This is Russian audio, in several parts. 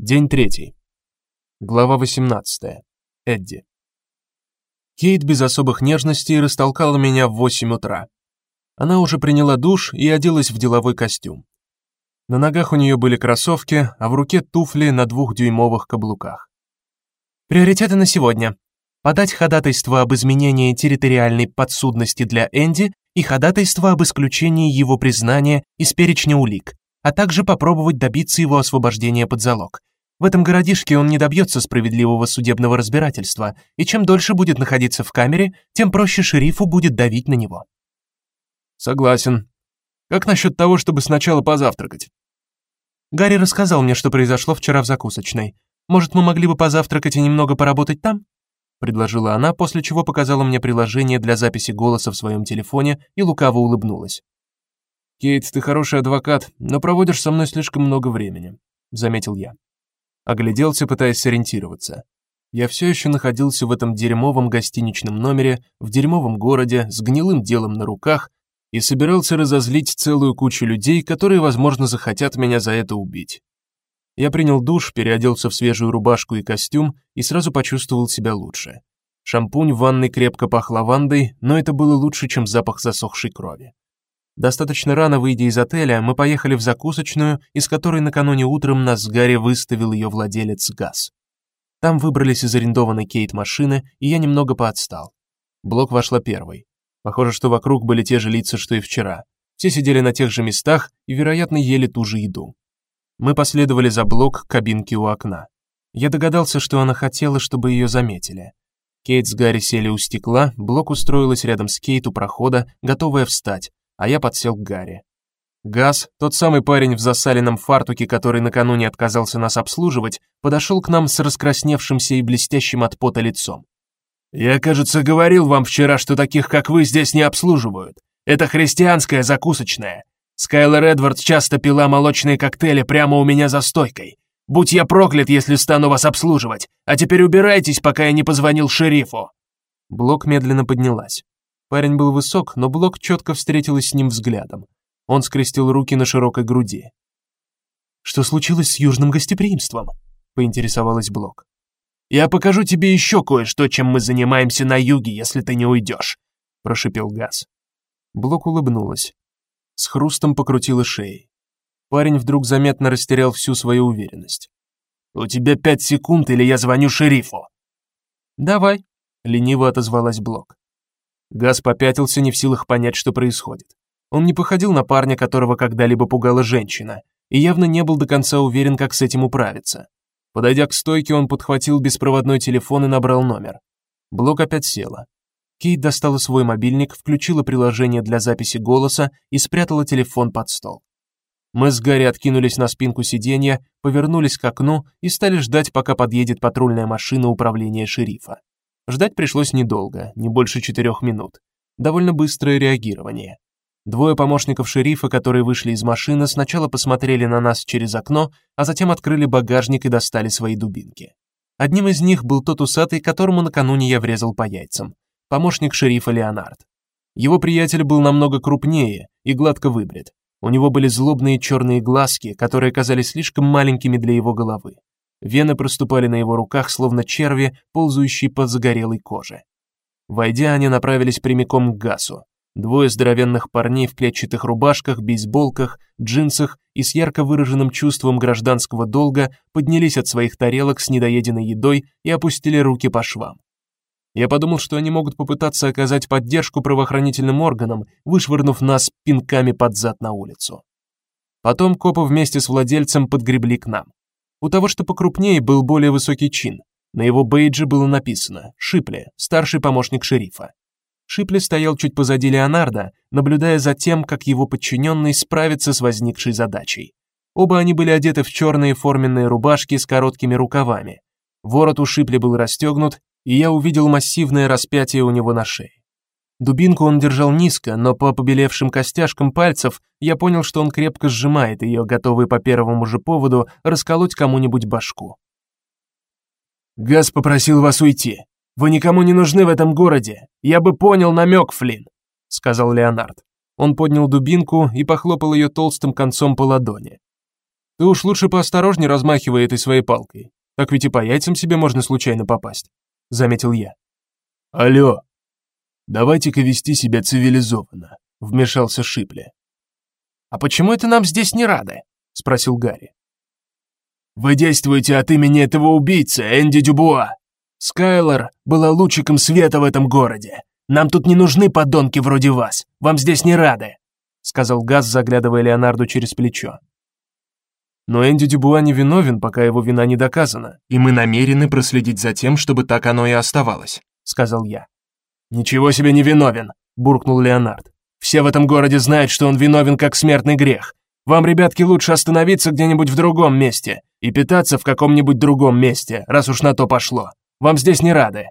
День третий. Глава 18. Эдди. Кейт без особых нежностей растолкала меня в 8 утра. Она уже приняла душ и оделась в деловой костюм. На ногах у нее были кроссовки, а в руке туфли на двухдюймовых каблуках. Приоритеты на сегодня: подать ходатайство об изменении территориальной подсудности для Энди и ходатайство об исключении его признания из перечня улик, а также попробовать добиться его освобождения под залог. В этом городишке он не добьется справедливого судебного разбирательства, и чем дольше будет находиться в камере, тем проще шерифу будет давить на него. Согласен. Как насчет того, чтобы сначала позавтракать? Гарри рассказал мне, что произошло вчера в закусочной. Может, мы могли бы позавтракать и немного поработать там? предложила она, после чего показала мне приложение для записи голоса в своем телефоне и лукаво улыбнулась. Кейт, ты хороший адвокат, но проводишь со мной слишком много времени, заметил я. Огляделся, пытаясь сориентироваться. Я все еще находился в этом дерьмовом гостиничном номере, в дерьмовом городе, с гнилым делом на руках и собирался разозлить целую кучу людей, которые, возможно, захотят меня за это убить. Я принял душ, переоделся в свежую рубашку и костюм и сразу почувствовал себя лучше. Шампунь в ванной крепко пах лавандой, но это было лучше, чем запах засохшей крови. Достаточно рано выйдя из отеля, мы поехали в закусочную, из которой накануне утром нас с Гарри выставил ее владелец Газ. Там выбрались из арендованной Кейт машины, и я немного поотстал. Блок вошла первой. Похоже, что вокруг были те же лица, что и вчера. Все сидели на тех же местах и, вероятно, ели ту же еду. Мы последовали за Блок к кабинке у окна. Я догадался, что она хотела, чтобы ее заметили. Кейт с Гарри сели у стекла, Блок устроилась рядом с Кейт у прохода, готовая встать, а я подсел к Гарри. Газ, тот самый парень в засаленном фартуке, который накануне отказался нас обслуживать, подошел к нам с раскрасневшимся и блестящим от пота лицом. Я, кажется, говорил вам вчера, что таких, как вы, здесь не обслуживают. Это христианская закусочная. Скайлер Эдвардс часто пила молочные коктейли прямо у меня за стойкой. Будь я проклят, если стану вас обслуживать. А теперь убирайтесь, пока я не позвонил шерифу. Блок медленно поднялась. Парень был высок, но Блок четко встретилась с ним взглядом. Он скрестил руки на широкой груди. Что случилось с южным гостеприимством? поинтересовалась Блок. Я покажу тебе еще кое-что, чем мы занимаемся на юге, если ты не уйдешь», — прошипел Газ. Блок улыбнулась. С хрустом покрутила шеей. Парень вдруг заметно растерял всю свою уверенность. У тебя пять секунд, или я звоню шерифу. Давай, лениво отозвалась Блок. Газ попятился, не в силах понять, что происходит. Он не походил на парня, которого когда-либо пугала женщина, и явно не был до конца уверен, как с этим управиться. Подойдя к стойке, он подхватил беспроводной телефон и набрал номер. Блок опять села. Кейт достала свой мобильник, включила приложение для записи голоса и спрятала телефон под стол. Мы с Гарри откинулись на спинку сиденья, повернулись к окну и стали ждать, пока подъедет патрульная машина управления шерифа. Ждать пришлось недолго, не больше четырех минут. Довольно быстрое реагирование. Двое помощников шерифа, которые вышли из машины, сначала посмотрели на нас через окно, а затем открыли багажник и достали свои дубинки. Одним из них был тот усатый, которому накануне я врезал по яйцам, помощник шерифа Леонард. Его приятель был намного крупнее и гладко выбрит. У него были злобные черные глазки, которые казались слишком маленькими для его головы. Вены проступали на его руках, словно черви, ползающие по загорелой коже. Войдя, они направились прямиком к Гасу. Двое здоровенных парней в клетчатых рубашках, бейсболках, джинсах и с ярко выраженным чувством гражданского долга поднялись от своих тарелок с недоеденной едой и опустили руки по швам. Я подумал, что они могут попытаться оказать поддержку правоохранительным органам, вышвырнув нас пинками под зад на улицу. Потом копы вместе с владельцем подгребли к нам. У того, что покрупнее, был более высокий чин. На его бейдже было написано: Шипли, старший помощник шерифа. Шипли стоял чуть позади Леонардо, наблюдая за тем, как его подчиненный справится с возникшей задачей. Оба они были одеты в черные форменные рубашки с короткими рукавами. Ворот у Шипли был расстегнут, и я увидел массивное распятие у него на шее. Дубинку он держал низко, но по побелевшим костяшкам пальцев я понял, что он крепко сжимает ее, готовый по первому же поводу расколоть кому-нибудь башку. Газ попросил вас уйти. Вы никому не нужны в этом городе. Я бы понял намек, Флинн, сказал Леонард. Он поднял дубинку и похлопал ее толстым концом по ладони. Ты уж лучше поосторожнее размахивай этой своей палкой. Так ведь и по яйцам себе можно случайно попасть, заметил я. Алло. Давайте-ка вести себя цивилизованно, вмешался Шипли. А почему это нам здесь не рады? спросил Гарри. Вы действуете от имени этого убийцы, Энди Дюбуа. Скайлор была лучиком света в этом городе. Нам тут не нужны подонки вроде вас. Вам здесь не рады, сказал Газ, заглядывая Леонарду через плечо. Но Энди Дюбуа не виновен, пока его вина не доказана, и мы намерены проследить за тем, чтобы так оно и оставалось, сказал я. Ничего себе не виновен, буркнул Леонард. Все в этом городе знают, что он виновен как смертный грех. Вам, ребятки, лучше остановиться где-нибудь в другом месте и питаться в каком-нибудь другом месте, раз уж на то пошло. Вам здесь не рады.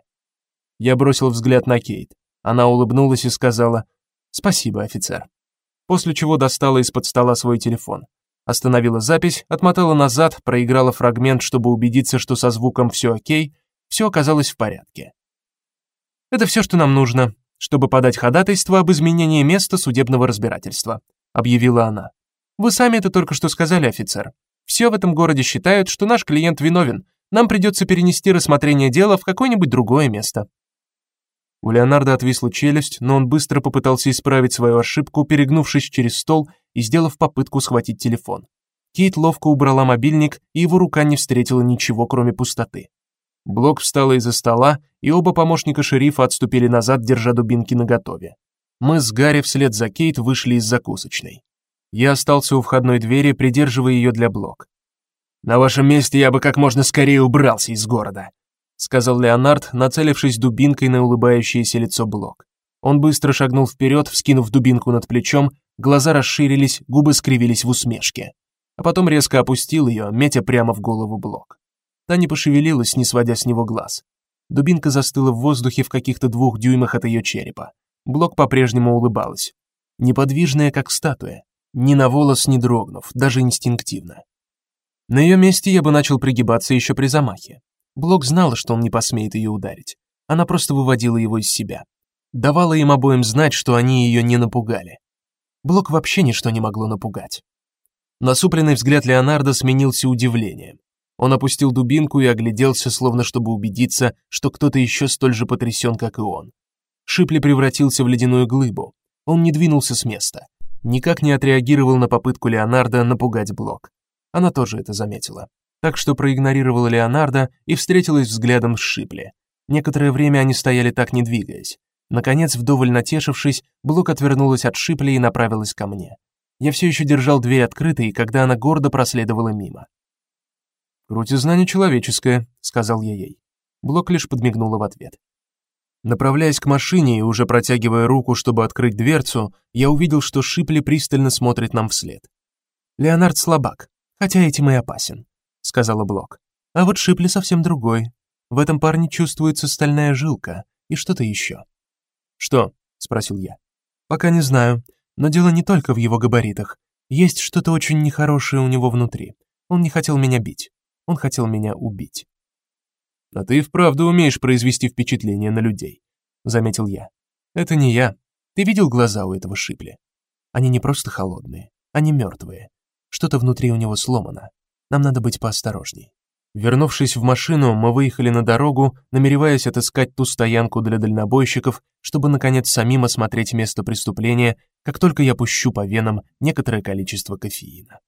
Я бросил взгляд на Кейт. Она улыбнулась и сказала: "Спасибо, офицер". После чего достала из-под стола свой телефон остановила запись, отмотала назад, проиграла фрагмент, чтобы убедиться, что со звуком все о'кей, все оказалось в порядке. Это все, что нам нужно, чтобы подать ходатайство об изменении места судебного разбирательства, объявила она. Вы сами это только что сказали, офицер. Все в этом городе считают, что наш клиент виновен. Нам придется перенести рассмотрение дела в какое-нибудь другое место. У Леонардо отвисла челюсть, но он быстро попытался исправить свою ошибку, перегнувшись через стол и сделав попытку схватить телефон. Кейт ловко убрала мобильник, и его рука не встретила ничего, кроме пустоты. Блок встала из-за стола, и оба помощника шерифа отступили назад, держа дубинки наготове. Мы с Гарри вслед за Кейт вышли из закусочной. Я остался у входной двери, придерживая ее для блок. На вашем месте я бы как можно скорее убрался из города, сказал Леонард, нацелившись дубинкой на улыбающееся лицо Блок. Он быстро шагнул вперед, вскинув дубинку над плечом, глаза расширились, губы скривились в усмешке. А потом резко опустил ее, метя прямо в голову Блок. Та не пошевелилась, не сводя с него глаз. Дубинка застыла в воздухе в каких-то двух дюймах от ее черепа. Блок по-прежнему улыбалась, неподвижная, как статуя, ни на волос не дрогнув, даже инстинктивно. На ее месте я бы начал пригибаться еще при замахе. Блок знала, что он не посмеет ее ударить. Она просто выводила его из себя. Давала им обоим знать, что они ее не напугали. Блок вообще ничто не могло напугать. Насупленный взгляд Леонардо сменился удивлением. Он опустил дубинку и огляделся, словно чтобы убедиться, что кто-то еще столь же потрясен, как и он. Шипли превратился в ледяную глыбу. Он не двинулся с места, никак не отреагировал на попытку Леонардо напугать Блок. Она тоже это заметила так что проигнорировала Леонардо и встретилась взглядом с Шипли. Некоторое время они стояли так не двигаясь. Наконец, вдоволь натешившись, Блок отвернулась от Шипли и направилась ко мне. Я все еще держал дверь открытой, когда она гордо проследовала мимо. "Крутизна нечеловеческая", сказал я ей. Блок лишь подмигнула в ответ. Направляясь к машине и уже протягивая руку, чтобы открыть дверцу, я увидел, что Шипли пристально смотрит нам вслед. Леонард слабак, хотя этим и опасен сказала Блок. А вот Шипли совсем другой. В этом парне чувствуется стальная жилка и что-то еще. Что? спросил я. Пока не знаю, но дело не только в его габаритах. Есть что-то очень нехорошее у него внутри. Он не хотел меня бить. Он хотел меня убить. А ты вправду умеешь произвести впечатление на людей, заметил я. Это не я. Ты видел глаза у этого Шипли? Они не просто холодные, они мертвые. Что-то внутри у него сломано. Нам надо быть поосторожней. Вернувшись в машину, мы выехали на дорогу, намереваясь отыскать ту стоянку для дальнобойщиков, чтобы наконец самим осмотреть место преступления, как только я пущу по венам некоторое количество кофеина.